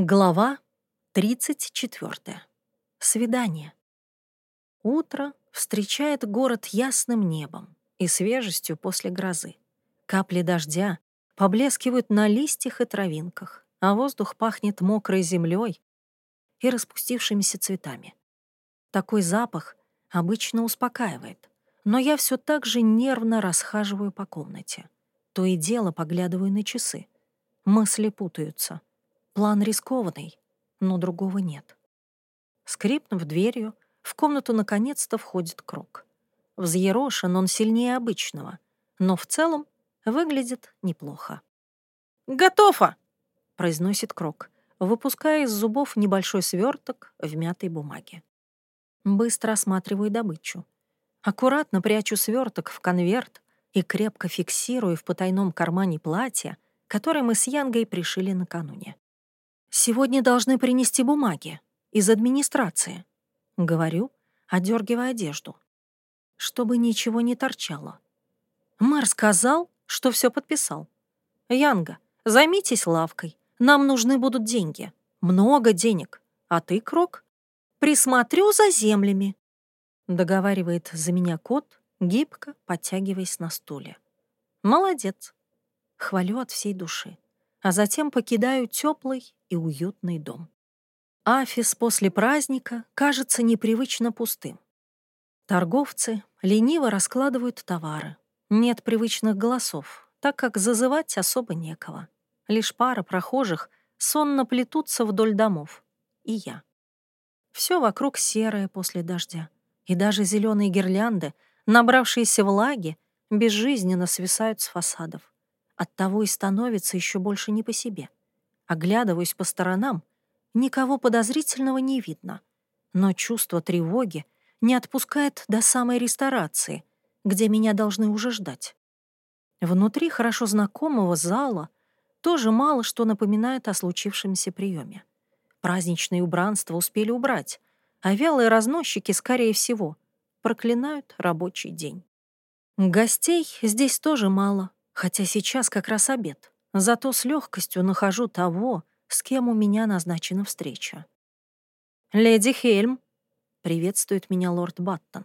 Глава 34. Свидание. Утро встречает город ясным небом и свежестью после грозы. Капли дождя поблескивают на листьях и травинках, а воздух пахнет мокрой землей и распустившимися цветами. Такой запах обычно успокаивает, но я все так же нервно расхаживаю по комнате. То и дело поглядываю на часы. Мысли путаются — План рискованный, но другого нет. Скрипнув дверью, в комнату наконец-то входит Крок. Взъерошен он сильнее обычного, но в целом выглядит неплохо. «Готово!» — произносит Крок, выпуская из зубов небольшой сверток в мятой бумаге. Быстро осматриваю добычу. Аккуратно прячу сверток в конверт и крепко фиксирую в потайном кармане платья, которое мы с Янгой пришили накануне. «Сегодня должны принести бумаги из администрации», — говорю, одергивая одежду, чтобы ничего не торчало. Мэр сказал, что все подписал. «Янга, займитесь лавкой. Нам нужны будут деньги. Много денег. А ты, Крок, присмотрю за землями», — договаривает за меня кот, гибко подтягиваясь на стуле. «Молодец». Хвалю от всей души а затем покидаю теплый и уютный дом. Афис после праздника кажется непривычно пустым. Торговцы лениво раскладывают товары. Нет привычных голосов, так как зазывать особо некого. Лишь пара прохожих сонно плетутся вдоль домов. И я. Все вокруг серое после дождя. И даже зеленые гирлянды, набравшиеся влаги, безжизненно свисают с фасадов. Оттого и становится еще больше не по себе. Оглядываюсь по сторонам, никого подозрительного не видно, но чувство тревоги не отпускает до самой ресторации, где меня должны уже ждать. Внутри хорошо знакомого зала тоже мало что напоминает о случившемся приеме. Праздничные убранства успели убрать, а вялые разносчики, скорее всего, проклинают рабочий день. Гостей здесь тоже мало, Хотя сейчас как раз обед. Зато с легкостью нахожу того, с кем у меня назначена встреча. «Леди Хельм», — приветствует меня лорд Баттон.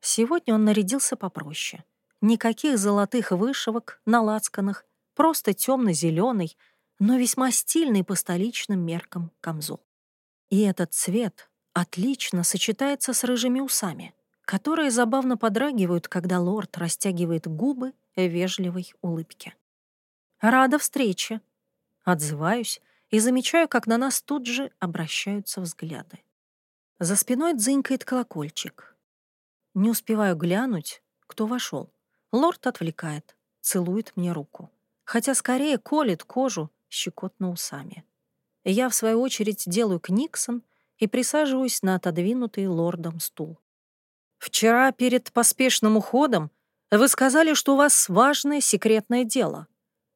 Сегодня он нарядился попроще. Никаких золотых вышивок на лацканах, просто темно зеленый но весьма стильный по столичным меркам камзол. И этот цвет отлично сочетается с рыжими усами, которые забавно подрагивают, когда лорд растягивает губы вежливой улыбке. «Рада встрече!» Отзываюсь и замечаю, как на нас тут же обращаются взгляды. За спиной дзынькает колокольчик. Не успеваю глянуть, кто вошел. Лорд отвлекает, целует мне руку. Хотя скорее колет кожу щекотно усами. Я, в свою очередь, делаю книксон и присаживаюсь на отодвинутый лордом стул. Вчера перед поспешным уходом вы сказали, что у вас важное секретное дело,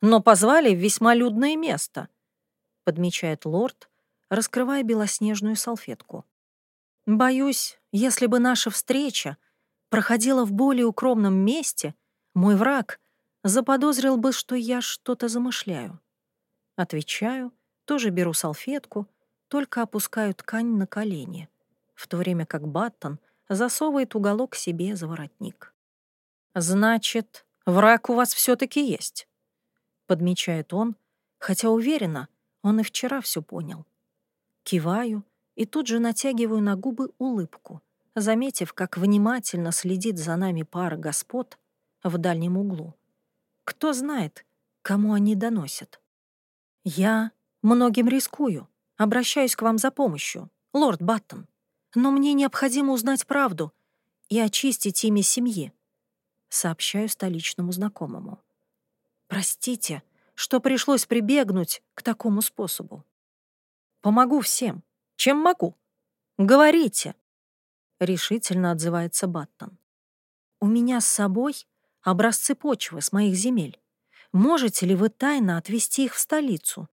но позвали в весьма людное место», — подмечает лорд, раскрывая белоснежную салфетку. «Боюсь, если бы наша встреча проходила в более укромном месте, мой враг заподозрил бы, что я что-то замышляю». Отвечаю, тоже беру салфетку, только опускаю ткань на колени, в то время как Баттон засовывает уголок себе за воротник. «Значит, враг у вас все таки есть», — подмечает он, хотя уверена, он и вчера все понял. Киваю и тут же натягиваю на губы улыбку, заметив, как внимательно следит за нами пара господ в дальнем углу. Кто знает, кому они доносят. Я многим рискую, обращаюсь к вам за помощью, лорд Баттон, но мне необходимо узнать правду и очистить имя семьи сообщаю столичному знакомому. «Простите, что пришлось прибегнуть к такому способу. Помогу всем, чем могу. Говорите!» Решительно отзывается Баттон. «У меня с собой образцы почвы с моих земель. Можете ли вы тайно отвезти их в столицу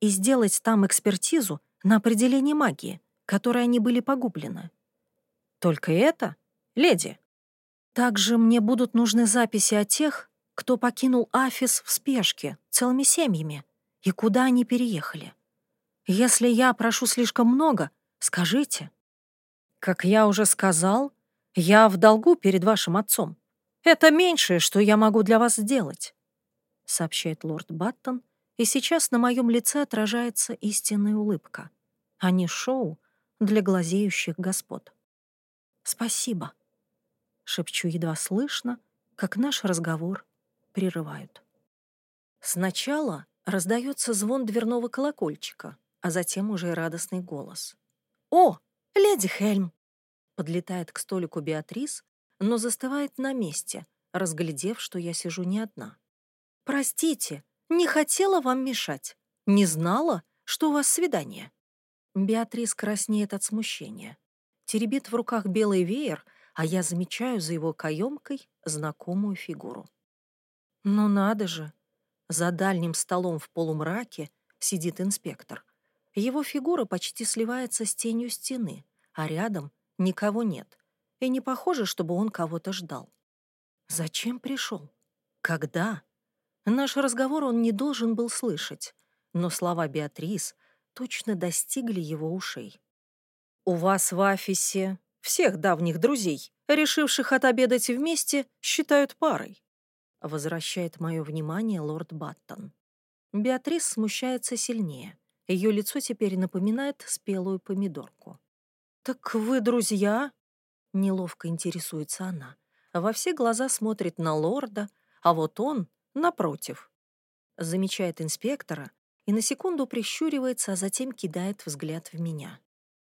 и сделать там экспертизу на определение магии, которой они были погублены? Только это, леди?» Также мне будут нужны записи о тех, кто покинул Афис в спешке, целыми семьями, и куда они переехали. Если я прошу слишком много, скажите. Как я уже сказал, я в долгу перед вашим отцом. Это меньшее, что я могу для вас сделать, сообщает лорд Баттон, и сейчас на моем лице отражается истинная улыбка, а не шоу для глазеющих господ. Спасибо, шепчу едва слышно, как наш разговор прерывают. Сначала раздается звон дверного колокольчика, а затем уже радостный голос. «О, леди Хельм!» Подлетает к столику Беатрис, но застывает на месте, разглядев, что я сижу не одна. «Простите, не хотела вам мешать. Не знала, что у вас свидание». Беатрис краснеет от смущения. Теребит в руках белый веер, а я замечаю за его каемкой знакомую фигуру. Ну надо же! За дальним столом в полумраке сидит инспектор. Его фигура почти сливается с тенью стены, а рядом никого нет. И не похоже, чтобы он кого-то ждал. Зачем пришел? Когда? Наш разговор он не должен был слышать, но слова Беатрис точно достигли его ушей. «У вас в офисе всех давних друзей, решивших отобедать вместе, считают парой», возвращает мое внимание лорд Баттон. Беатрис смущается сильнее. Ее лицо теперь напоминает спелую помидорку. «Так вы друзья?» — неловко интересуется она. Во все глаза смотрит на лорда, а вот он, напротив, замечает инспектора и на секунду прищуривается, а затем кидает взгляд в меня.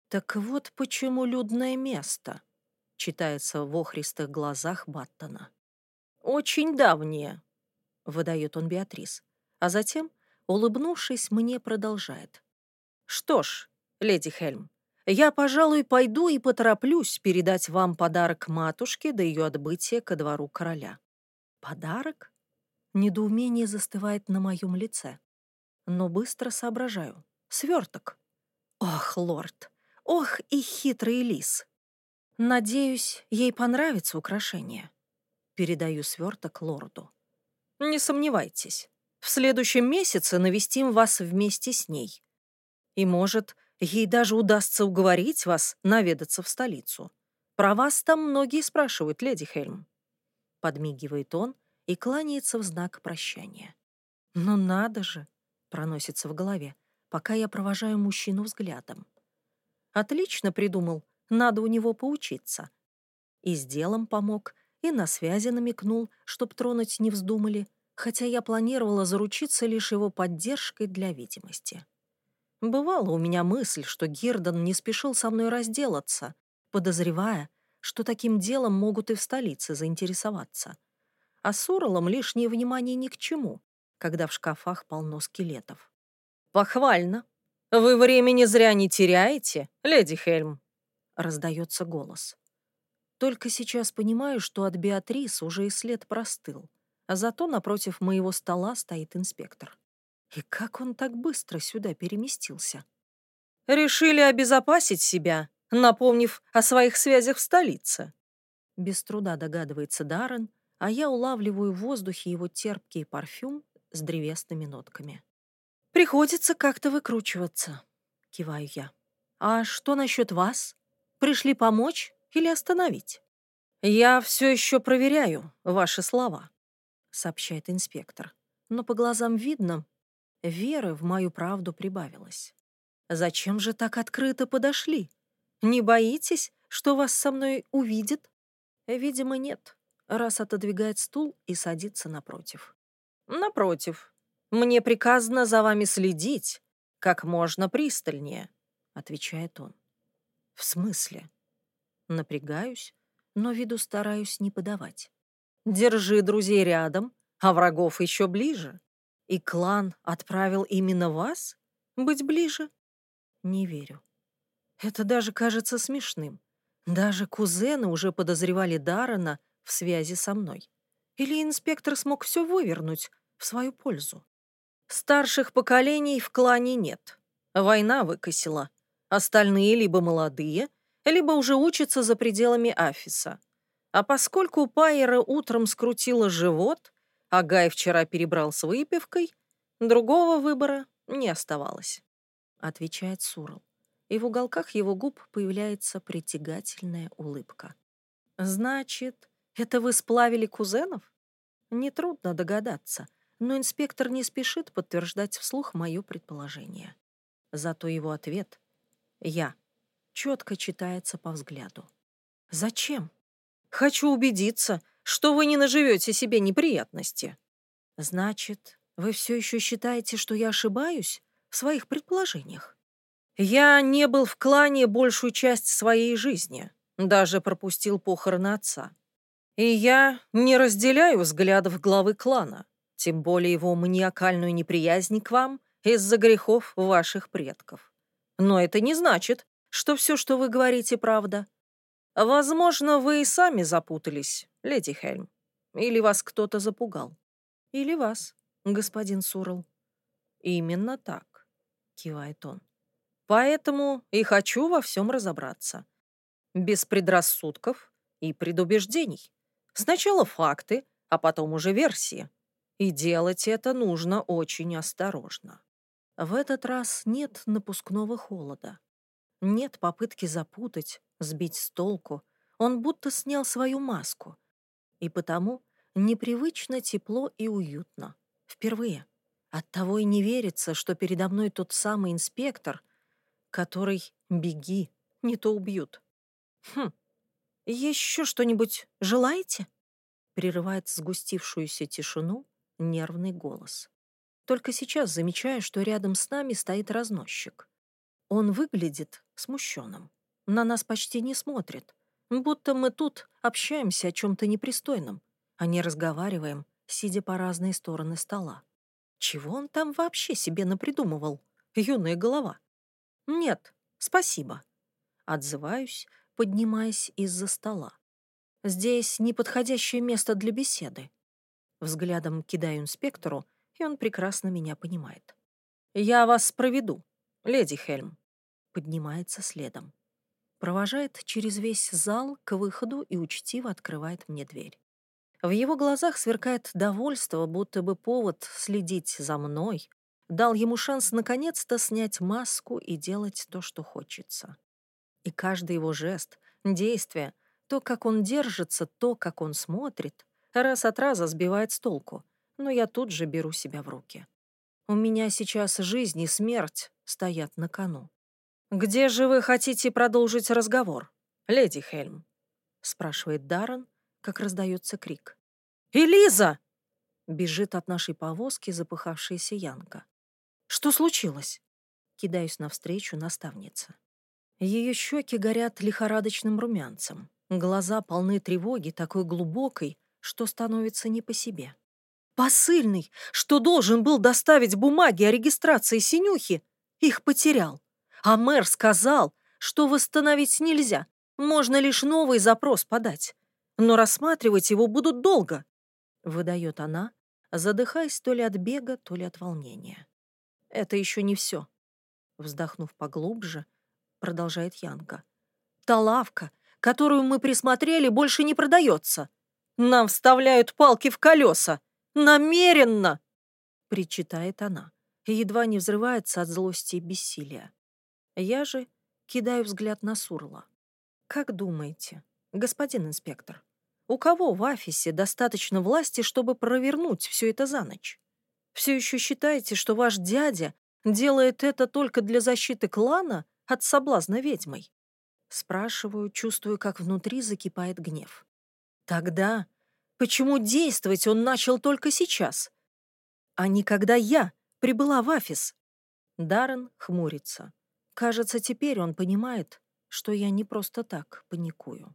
«Так вот почему людное место», — читается в охристых глазах Баттона. «Очень давнее», — выдает он Беатрис, а затем, улыбнувшись, мне продолжает. «Что ж, леди Хельм, я, пожалуй, пойду и потороплюсь передать вам подарок матушке до ее отбытия ко двору короля». «Подарок?» Недоумение застывает на моем лице. Но быстро соображаю. Сверток. Ох, лорд, ох и хитрый лис. Надеюсь, ей понравится украшение. Передаю сверток лорду. Не сомневайтесь, в следующем месяце навестим вас вместе с ней. И, может, ей даже удастся уговорить вас наведаться в столицу. Про вас там многие спрашивают, леди Хельм. Подмигивает он и кланяется в знак прощания. «Ну надо же!» — проносится в голове, пока я провожаю мужчину взглядом. «Отлично придумал, надо у него поучиться». И с делом помог, и на связи намекнул, чтоб тронуть не вздумали, хотя я планировала заручиться лишь его поддержкой для видимости. Бывала у меня мысль, что Гирдон не спешил со мной разделаться, подозревая, что таким делом могут и в столице заинтересоваться. А с Уралом лишнее внимание ни к чему, когда в шкафах полно скелетов. «Похвально! Вы времени зря не теряете, леди Хельм!» — раздается голос. Только сейчас понимаю, что от Беатрис уже и след простыл, а зато напротив моего стола стоит инспектор. И как он так быстро сюда переместился? Решили обезопасить себя, напомнив о своих связях в столице. Без труда догадывается Даррен, а я улавливаю в воздухе его терпкий парфюм с древесными нотками. «Приходится как-то выкручиваться», — киваю я. «А что насчет вас? Пришли помочь или остановить?» «Я все еще проверяю ваши слова», — сообщает инспектор. Но по глазам видно, веры в мою правду прибавилось. «Зачем же так открыто подошли? Не боитесь, что вас со мной увидят?» «Видимо, нет», раз отодвигает стул и садится напротив. «Напротив, мне приказано за вами следить как можно пристальнее», — отвечает он. «В смысле?» Напрягаюсь, но виду стараюсь не подавать. Держи друзей рядом, а врагов еще ближе. И клан отправил именно вас? Быть ближе? Не верю. Это даже кажется смешным. Даже кузены уже подозревали Дарана в связи со мной. Или инспектор смог все вывернуть в свою пользу? Старших поколений в клане нет. Война выкосила. Остальные либо молодые, либо уже учится за пределами офиса. А поскольку Пайера утром скрутило живот, а Гай вчера перебрал с выпивкой, другого выбора не оставалось. отвечает Сурл. И в уголках его губ появляется притягательная улыбка. Значит, это вы сплавили кузенов? Нетрудно догадаться, но инспектор не спешит подтверждать вслух мое предположение. Зато его ответ «Я» четко читается по взгляду. «Зачем?» «Хочу убедиться, что вы не наживете себе неприятности». «Значит, вы все еще считаете, что я ошибаюсь в своих предположениях?» «Я не был в клане большую часть своей жизни, даже пропустил похороны отца. И я не разделяю взглядов главы клана, тем более его маниакальную неприязнь к вам из-за грехов ваших предков. Но это не значит, что все, что вы говорите, правда. Возможно, вы и сами запутались, леди Хельм. Или вас кто-то запугал. Или вас, господин Сурл. Именно так, кивает он. Поэтому и хочу во всем разобраться. Без предрассудков и предубеждений. Сначала факты, а потом уже версии. И делать это нужно очень осторожно. В этот раз нет напускного холода. Нет попытки запутать, сбить с толку. Он будто снял свою маску. И потому непривычно тепло и уютно. Впервые. Оттого и не верится, что передо мной тот самый инспектор, который «беги, не то убьют». Хм, еще что-нибудь желаете? Прерывает сгустившуюся тишину нервный голос. Только сейчас замечаю, что рядом с нами стоит разносчик. Он выглядит смущенным. На нас почти не смотрит. Будто мы тут общаемся о чем-то непристойном, а не разговариваем, сидя по разные стороны стола. Чего он там вообще себе напридумывал? Юная голова. Нет, спасибо. Отзываюсь, поднимаясь из-за стола. Здесь неподходящее место для беседы. Взглядом кидаю инспектору, и он прекрасно меня понимает. «Я вас проведу, леди Хельм», — поднимается следом. Провожает через весь зал к выходу и учтиво открывает мне дверь. В его глазах сверкает довольство, будто бы повод следить за мной дал ему шанс наконец-то снять маску и делать то, что хочется. И каждый его жест, действие, то, как он держится, то, как он смотрит, раз от раза сбивает с толку, но я тут же беру себя в руки. У меня сейчас жизнь и смерть стоят на кону. «Где же вы хотите продолжить разговор, леди Хельм?» — спрашивает Даррен, как раздается крик. «Элиза!» — бежит от нашей повозки запыхавшаяся Янка. «Что случилось?» Кидаюсь навстречу наставнице. Ее щеки горят лихорадочным румянцем. Глаза полны тревоги, такой глубокой, что становится не по себе. Посыльный, что должен был доставить бумаги о регистрации Синюхи, их потерял. А мэр сказал, что восстановить нельзя, можно лишь новый запрос подать. Но рассматривать его будут долго, — выдает она, задыхаясь то ли от бега, то ли от волнения. Это еще не все. Вздохнув поглубже, продолжает Янка. Та лавка, которую мы присмотрели, больше не продается. Нам вставляют палки в колеса. Намеренно! Причитает она и едва не взрывается от злости и бессилия. Я же кидаю взгляд на Сурла. Как думаете, господин инспектор, у кого в офисе достаточно власти, чтобы провернуть все это за ночь? Все еще считаете, что ваш дядя делает это только для защиты клана от соблазна ведьмой? Спрашиваю, чувствую, как внутри закипает гнев. Тогда почему действовать он начал только сейчас? А не когда я прибыла в офис? Даррен хмурится. Кажется, теперь он понимает, что я не просто так паникую.